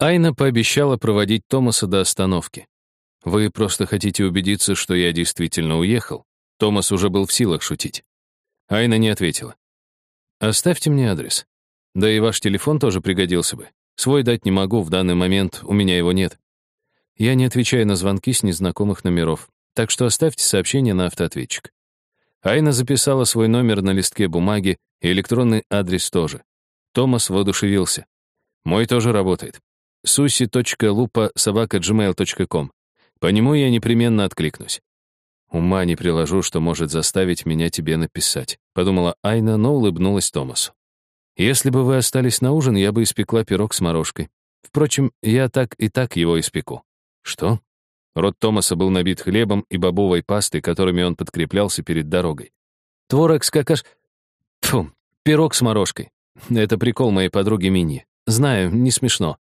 Айна пообещала проводить Томаса до остановки. «Вы просто хотите убедиться, что я действительно уехал?» Томас уже был в силах шутить. Айна не ответила. «Оставьте мне адрес. Да и ваш телефон тоже пригодился бы. Свой дать не могу, в данный момент у меня его нет. Я не отвечаю на звонки с незнакомых номеров, так что оставьте сообщение на автоответчик». Айна записала свой номер на листке бумаги и электронный адрес тоже. Томас воодушевился. «Мой тоже работает susi.lupa.gmail.com. По нему я непременно откликнусь. Ума не приложу, что может заставить меня тебе написать, подумала Айна, но улыбнулась Томасу. Если бы вы остались на ужин, я бы испекла пирог с морожкой. Впрочем, я так и так его испеку. Что? Рот Томаса был набит хлебом и бобовой пастой, которыми он подкреплялся перед дорогой. Творог с какаш... Тьфу, пирог с морожкой. Это прикол моей подруги Мини. Знаю, не смешно.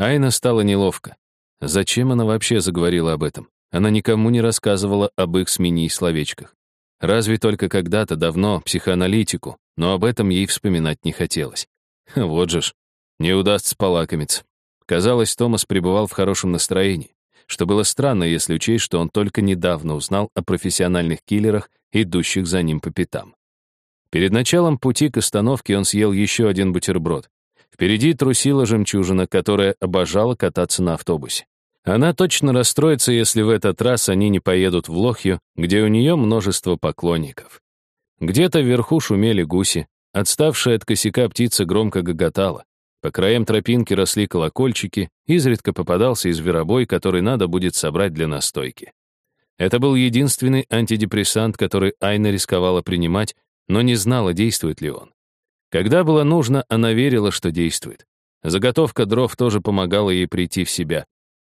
Айна стала неловко. Зачем она вообще заговорила об этом? Она никому не рассказывала об их смене и словечках. Разве только когда-то давно психоаналитику, но об этом ей вспоминать не хотелось. Вот же ж, не удастся полакомиться. Казалось, Томас пребывал в хорошем настроении, что было странно, если учесть, что он только недавно узнал о профессиональных киллерах, идущих за ним по пятам. Перед началом пути к остановке он съел еще один бутерброд, Впереди трусила жемчужина, которая обожала кататься на автобусе. Она точно расстроится, если в этот раз они не поедут в Лохью, где у нее множество поклонников. Где-то вверху шумели гуси, отставшая от косяка птица громко гоготала. По краям тропинки росли колокольчики, изредка попадался и зверобой, который надо будет собрать для настойки. Это был единственный антидепрессант, который Айна рисковала принимать, но не знала, действует ли он. Когда было нужно, она верила, что действует. Заготовка дров тоже помогала ей прийти в себя.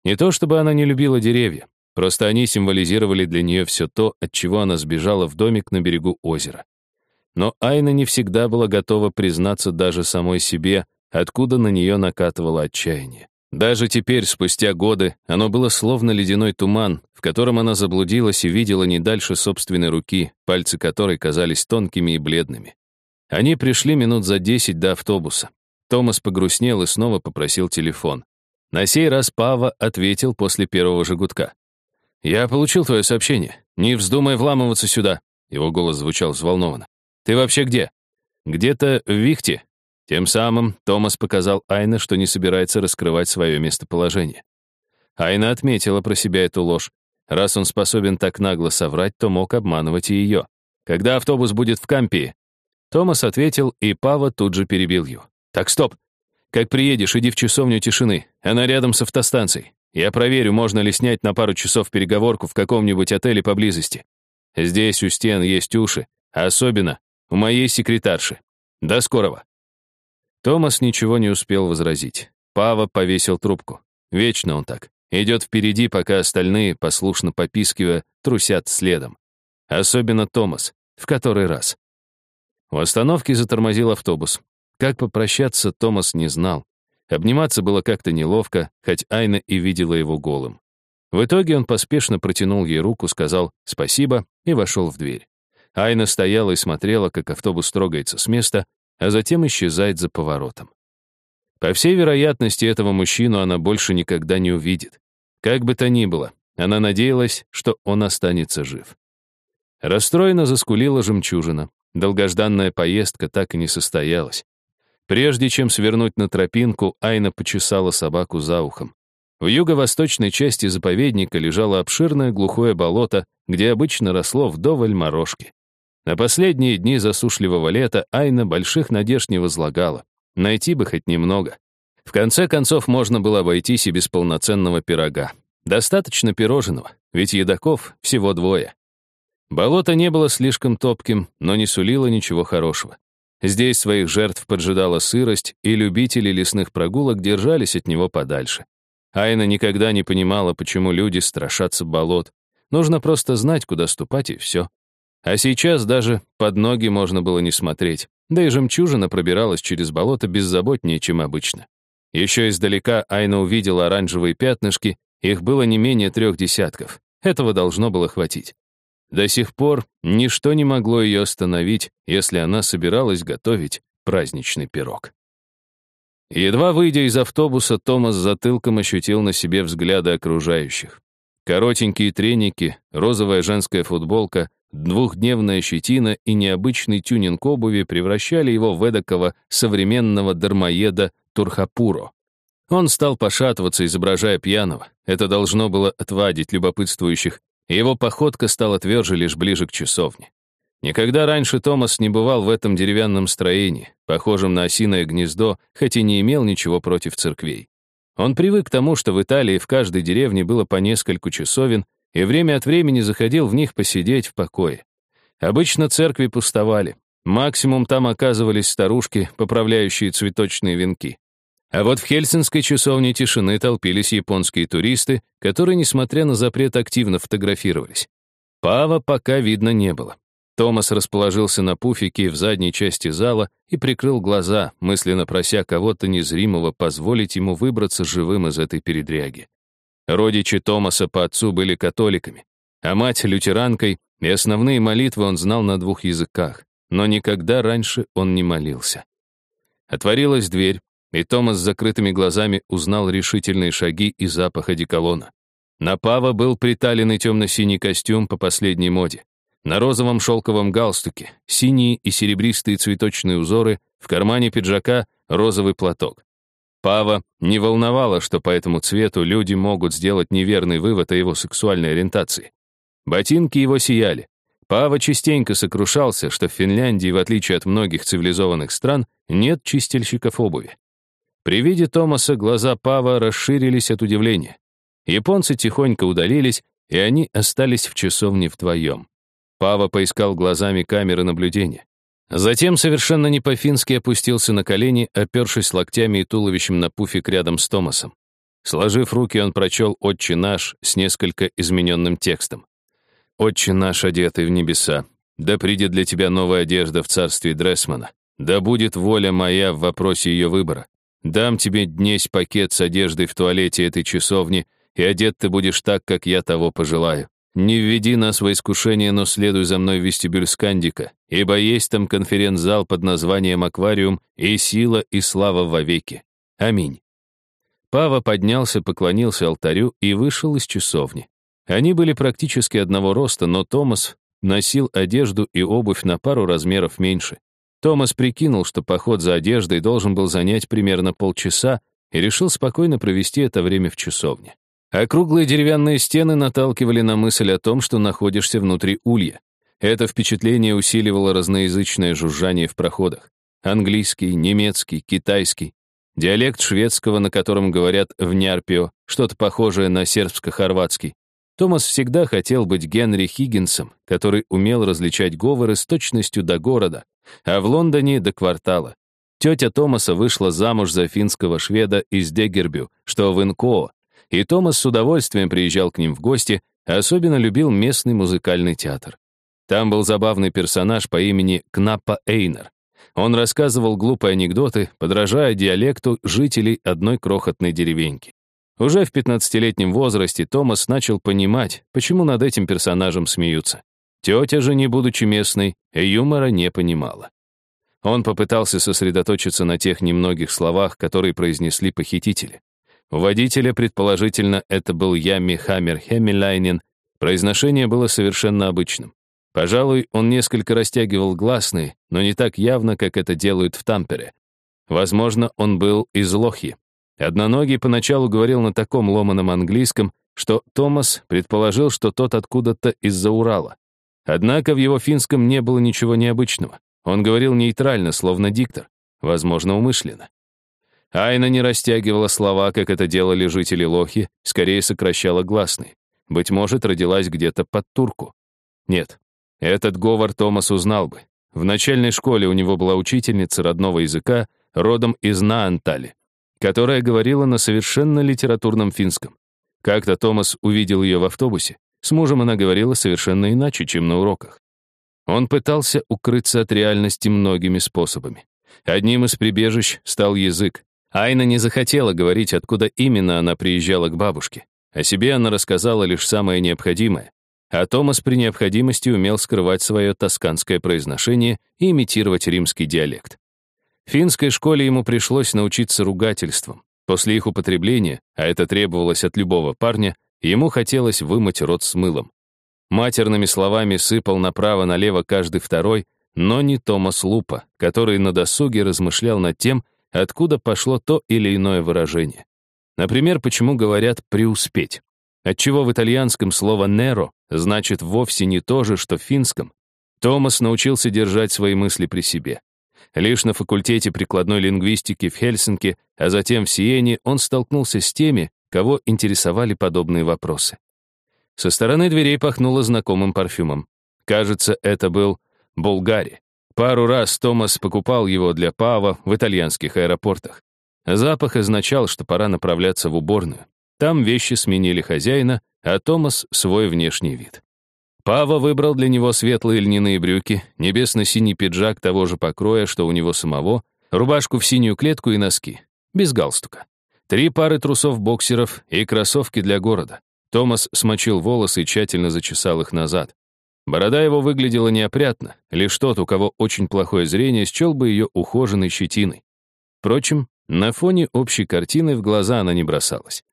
Не то чтобы она не любила деревья, просто они символизировали для нее все то, от чего она сбежала в домик на берегу озера. Но Айна не всегда была готова признаться даже самой себе, откуда на нее накатывало отчаяние. Даже теперь, спустя годы, оно было словно ледяной туман, в котором она заблудилась и видела не дальше собственной руки, пальцы которой казались тонкими и бледными. Они пришли минут за десять до автобуса. Томас погрустнел и снова попросил телефон. На сей раз Пава ответил после первого же «Я получил твое сообщение. Не вздумай вламываться сюда». Его голос звучал взволнованно. «Ты вообще где?» «Где-то в Вихте». Тем самым Томас показал Айна, что не собирается раскрывать свое местоположение. Айна отметила про себя эту ложь. Раз он способен так нагло соврать, то мог обманывать и ее. «Когда автобус будет в Кампии?» Томас ответил, и Пава тут же перебил ее. «Так, стоп! Как приедешь, иди в часовню тишины. Она рядом с автостанцией. Я проверю, можно ли снять на пару часов переговорку в каком-нибудь отеле поблизости. Здесь у стен есть уши, а особенно у моей секретарши. До скорого». Томас ничего не успел возразить. Пава повесил трубку. Вечно он так. Идет впереди, пока остальные, послушно попискивая, трусят следом. Особенно Томас. В который раз. У остановки затормозил автобус. Как попрощаться, Томас не знал. Обниматься было как-то неловко, хоть Айна и видела его голым. В итоге он поспешно протянул ей руку, сказал «спасибо» и вошел в дверь. Айна стояла и смотрела, как автобус трогается с места, а затем исчезает за поворотом. По всей вероятности, этого мужчину она больше никогда не увидит. Как бы то ни было, она надеялась, что он останется жив. Расстроенно заскулила жемчужина. Долгожданная поездка так и не состоялась. Прежде чем свернуть на тропинку, Айна почесала собаку за ухом. В юго-восточной части заповедника лежало обширное глухое болото, где обычно росло вдоволь морожки. На последние дни засушливого лета Айна больших надежд не возлагала. Найти бы хоть немного. В конце концов, можно было обойтись и без полноценного пирога. Достаточно пирожного, ведь едоков всего двое. Болото не было слишком топким, но не сулило ничего хорошего. Здесь своих жертв поджидала сырость, и любители лесных прогулок держались от него подальше. Айна никогда не понимала, почему люди страшатся болот. Нужно просто знать, куда ступать, и все. А сейчас даже под ноги можно было не смотреть. Да и жемчужина пробиралась через болото беззаботнее, чем обычно. Еще издалека Айна увидела оранжевые пятнышки, их было не менее трех десятков. Этого должно было хватить. До сих пор ничто не могло ее остановить, если она собиралась готовить праздничный пирог. Едва выйдя из автобуса, Томас затылком ощутил на себе взгляды окружающих. Коротенькие треники, розовая женская футболка, двухдневная щетина и необычный тюнинг обуви превращали его в эдакого современного дармоеда Турхапуро. Он стал пошатываться, изображая пьяного. Это должно было отвадить любопытствующих, его походка стала тверже лишь ближе к часовне. Никогда раньше Томас не бывал в этом деревянном строении, похожем на осиное гнездо, хоть и не имел ничего против церквей. Он привык к тому, что в Италии в каждой деревне было по нескольку часовен, и время от времени заходил в них посидеть в покое. Обычно церкви пустовали. Максимум там оказывались старушки, поправляющие цветочные венки. А вот в хельсинской часовне тишины толпились японские туристы, которые, несмотря на запрет, активно фотографировались. Пава пока видно не было. Томас расположился на пуфике в задней части зала и прикрыл глаза, мысленно прося кого-то незримого позволить ему выбраться живым из этой передряги. Родичи Томаса по отцу были католиками, а мать — лютеранкой, и основные молитвы он знал на двух языках, но никогда раньше он не молился. Отворилась дверь, и Томас с закрытыми глазами узнал решительные шаги и запах одеколона. На Пава был приталенный темно-синий костюм по последней моде. На розовом шелковом галстуке синие и серебристые цветочные узоры, в кармане пиджака розовый платок. Пава не волновало, что по этому цвету люди могут сделать неверный вывод о его сексуальной ориентации. Ботинки его сияли. Пава частенько сокрушался, что в Финляндии, в отличие от многих цивилизованных стран, нет чистильщиков обуви. При виде Томаса глаза Пава расширились от удивления. Японцы тихонько удалились, и они остались в часовне вдвоем. Пава поискал глазами камеры наблюдения. Затем совершенно не по-фински опустился на колени, опершись локтями и туловищем на пуфик рядом с Томасом. Сложив руки, он прочел «Отче наш» с несколько измененным текстом. «Отче наш, одетый в небеса, да придет для тебя новая одежда в царстве Дрессмана, да будет воля моя в вопросе ее выбора. Дам тебе днесь пакет с одеждой в туалете этой часовни, и одет ты будешь так, как я того пожелаю. Не введи нас во искушение, но следуй за мной в вестибюль Скандика, ибо есть там конференц-зал под названием «Аквариум» и сила и слава вовеки. Аминь. Пава поднялся, поклонился алтарю и вышел из часовни. Они были практически одного роста, но Томас носил одежду и обувь на пару размеров меньше. Томас прикинул, что поход за одеждой должен был занять примерно полчаса, и решил спокойно провести это время в часовне. Округлые деревянные стены наталкивали на мысль о том, что находишься внутри улья. Это впечатление усиливало разноязычное жужжание в проходах. Английский, немецкий, китайский. Диалект шведского, на котором говорят в Нярпио, что-то похожее на сербско-хорватский. Томас всегда хотел быть Генри Хиггинсом, который умел различать говоры с точностью до города, а в Лондоне — до квартала. Тетя Томаса вышла замуж за финского шведа из Дегербю, что в Инкоо, и Томас с удовольствием приезжал к ним в гости, особенно любил местный музыкальный театр. Там был забавный персонаж по имени Кнаппа Эйнер. Он рассказывал глупые анекдоты, подражая диалекту жителей одной крохотной деревеньки. Уже в 15-летнем возрасте Томас начал понимать, почему над этим персонажем смеются. Тетя же, не будучи местной, юмора не понимала. Он попытался сосредоточиться на тех немногих словах, которые произнесли похитители. У водителя, предположительно, это был Ямми Хаммер Хеммелайнен, произношение было совершенно обычным. Пожалуй, он несколько растягивал гласные, но не так явно, как это делают в Тампере. Возможно, он был из Лохи. Одноногий поначалу говорил на таком ломаном английском, что Томас предположил, что тот откуда-то из-за Урала. Однако в его финском не было ничего необычного. Он говорил нейтрально, словно диктор, возможно, умышленно. Айна не растягивала слова, как это делали жители Лохи, скорее сокращала гласные. Быть может, родилась где-то под турку. Нет, этот говор Томас узнал бы. В начальной школе у него была учительница родного языка, родом из Наантали, которая говорила на совершенно литературном финском. Как-то Томас увидел ее в автобусе. С мужем она говорила совершенно иначе, чем на уроках. Он пытался укрыться от реальности многими способами. Одним из прибежищ стал язык. Айна не захотела говорить, откуда именно она приезжала к бабушке. О себе она рассказала лишь самое необходимое. А Томас при необходимости умел скрывать свое тосканское произношение и имитировать римский диалект. Финской школе ему пришлось научиться ругательствам. После их употребления, а это требовалось от любого парня, ему хотелось вымыть рот с мылом. Матерными словами сыпал направо-налево каждый второй, но не Томас Лупа, который на досуге размышлял над тем, откуда пошло то или иное выражение. Например, почему говорят «преуспеть». Отчего в итальянском слово «неро» значит вовсе не то же, что в финском. Томас научился держать свои мысли при себе. Лишь на факультете прикладной лингвистики в Хельсинки, а затем в Сиене он столкнулся с теми, кого интересовали подобные вопросы. Со стороны дверей пахнуло знакомым парфюмом. Кажется, это был Булгари. Пару раз Томас покупал его для Пава в итальянских аэропортах. Запах означал, что пора направляться в уборную. Там вещи сменили хозяина, а Томас — свой внешний вид. Пава выбрал для него светлые льняные брюки, небесно-синий пиджак того же покроя, что у него самого, рубашку в синюю клетку и носки, без галстука. Три пары трусов-боксеров и кроссовки для города. Томас смочил волосы и тщательно зачесал их назад. Борода его выглядела неопрятно, лишь тот, у кого очень плохое зрение, счел бы ее ухоженной щетиной. Впрочем, на фоне общей картины в глаза она не бросалась.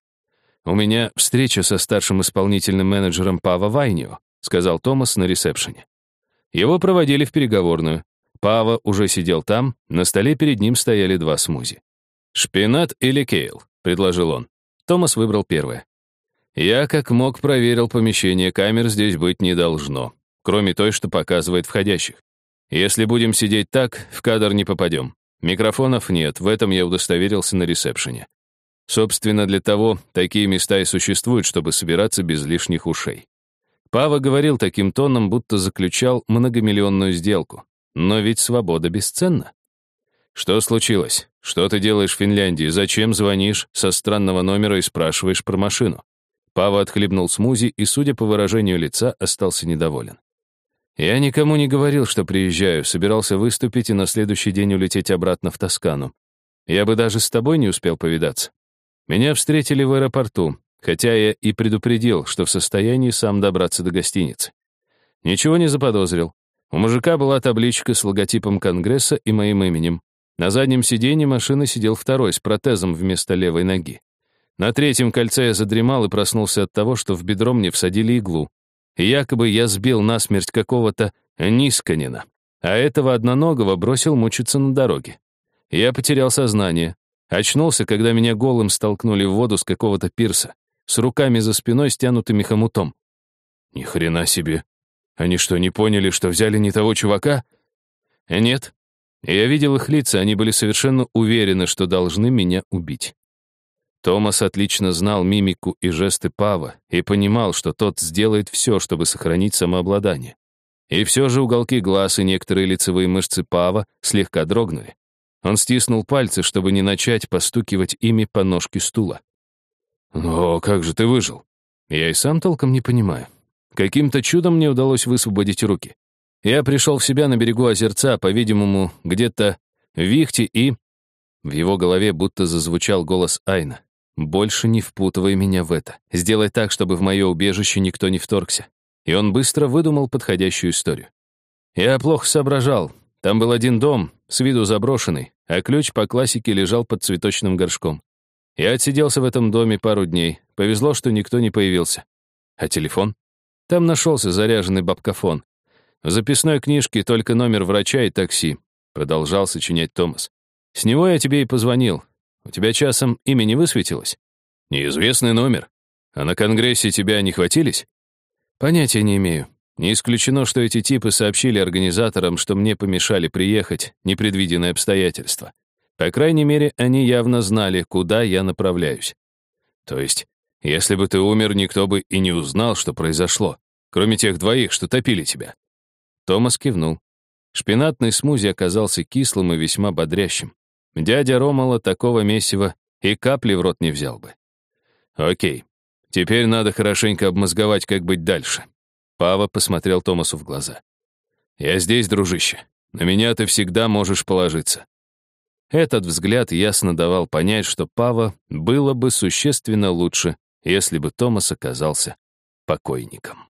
«У меня встреча со старшим исполнительным менеджером Пава Вайнио», сказал Томас на ресепшене. Его проводили в переговорную. Пава уже сидел там, на столе перед ним стояли два смузи. «Шпинат или кейл?» — предложил он. Томас выбрал первое. Я как мог проверил помещение камер, здесь быть не должно, кроме той, что показывает входящих. Если будем сидеть так, в кадр не попадем. Микрофонов нет, в этом я удостоверился на ресепшене. Собственно, для того такие места и существуют, чтобы собираться без лишних ушей. Пава говорил таким тоном, будто заключал многомиллионную сделку. Но ведь свобода бесценна. Что случилось? Что ты делаешь в Финляндии? Зачем звонишь со странного номера и спрашиваешь про машину? Пава отхлебнул смузи и, судя по выражению лица, остался недоволен. «Я никому не говорил, что приезжаю, собирался выступить и на следующий день улететь обратно в Тоскану. Я бы даже с тобой не успел повидаться. Меня встретили в аэропорту, хотя я и предупредил, что в состоянии сам добраться до гостиницы. Ничего не заподозрил. У мужика была табличка с логотипом Конгресса и моим именем. На заднем сиденье машины сидел второй с протезом вместо левой ноги. На третьем кольце я задремал и проснулся от того, что в бедро мне всадили иглу. И якобы я сбил насмерть какого-то Нисканина, а этого одноногого бросил мучиться на дороге. Я потерял сознание. Очнулся, когда меня голым столкнули в воду с какого-то пирса, с руками за спиной, стянутыми хомутом. Ни хрена себе. Они что, не поняли, что взяли не того чувака? Нет. Я видел их лица, они были совершенно уверены, что должны меня убить. Томас отлично знал мимику и жесты Пава и понимал, что тот сделает все, чтобы сохранить самообладание. И все же уголки глаз и некоторые лицевые мышцы Пава слегка дрогнули. Он стиснул пальцы, чтобы не начать постукивать ими по ножке стула. «Но как же ты выжил?» Я и сам толком не понимаю. Каким-то чудом мне удалось высвободить руки. Я пришел в себя на берегу озерца, по-видимому, где-то в Вихте и... В его голове будто зазвучал голос Айна. Больше не впутывай меня в это. Сделай так, чтобы в мое убежище никто не вторгся. И он быстро выдумал подходящую историю. Я плохо соображал. Там был один дом, с виду заброшенный, а ключ по классике лежал под цветочным горшком. Я отсиделся в этом доме пару дней. Повезло, что никто не появился. А телефон? Там нашелся заряженный бабкафон. В записной книжке только номер врача и такси. Продолжал сочинять Томас. С него я тебе и позвонил. У тебя часом имя не высветилось? Неизвестный номер. А на Конгрессе тебя не хватились? Понятия не имею. Не исключено, что эти типы сообщили организаторам, что мне помешали приехать, непредвиденные обстоятельства. По крайней мере, они явно знали, куда я направляюсь. То есть, если бы ты умер, никто бы и не узнал, что произошло, кроме тех двоих, что топили тебя. Томас кивнул. Шпинатный смузи оказался кислым и весьма бодрящим. Дядя Ромала такого месива и капли в рот не взял бы. Окей, теперь надо хорошенько обмозговать, как быть дальше. Пава посмотрел Томасу в глаза. Я здесь, дружище. На меня ты всегда можешь положиться. Этот взгляд ясно давал понять, что Пава было бы существенно лучше, если бы Томас оказался покойником.